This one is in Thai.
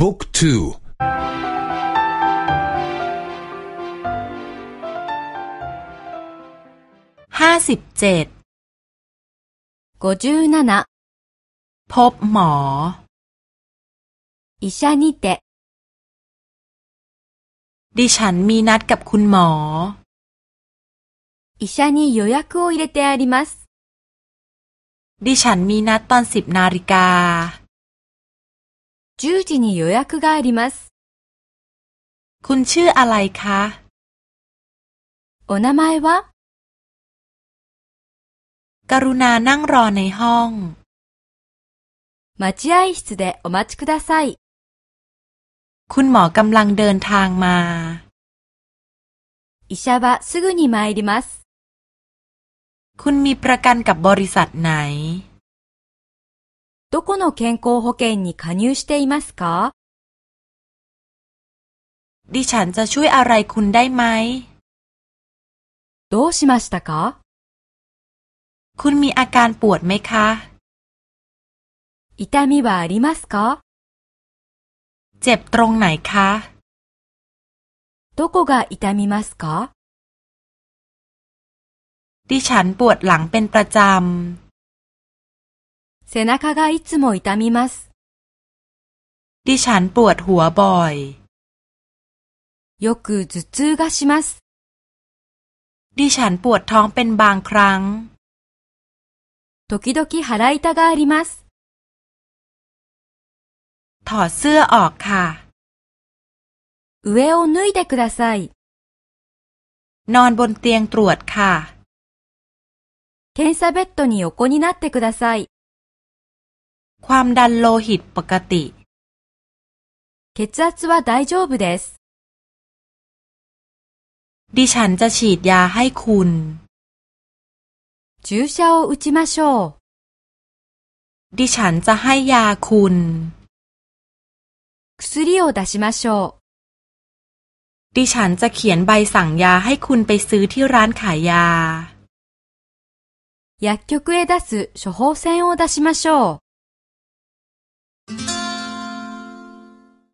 บุ๊กทูห้าสิบเจ็ดพบหมอ医者にてดิฉันมีนัดกับคุณหมอ医者に予約を入れてありますดิฉันมีนัดตอนสิบนาฬิกา 10時に予約があります。คุณชื่ออะไรคะ お名前はกรุณานั่งรอในห้อง待合室でお待ちください。คุณหมอกำลังเดินทางมา 医者はすぐに参ります。คุณมีประกันกับบริษัทไหน どこの健康保険に加入していますかดิฉันจะช่วยอะไรคุณได้ไหมどうしましたかคุณมีอาการปวดไหมคะ痛みはありますかเจ็บตรงไหนคะどこが痛みますかดิฉันปวดหลังเป็นประจำ 背中がいつも痛みます。ดิฉันปวดหัวบ่อย。よく頭痛がします。ดิฉันปวดท้องเป็นบางครั้ง。時々腹痛があります。ถอดเสื้อออกค่ะ。上を脱いでください。นอนบนเตียงตรวจค่ะ。検査ベッドに横になってください。 ความดันโลหิตปกติ 血圧は大丈夫です。ดิฉันจะฉีดยาให้คุณ 注射を打ちましょう。ดิฉันจะให้ยาคุณ 薬を出しましょう。ดิฉันจะเขียนใบสั่งยาให้คุณไปซื้อที่ร้านขายยา薬局へ出す処方箋を出しましょう。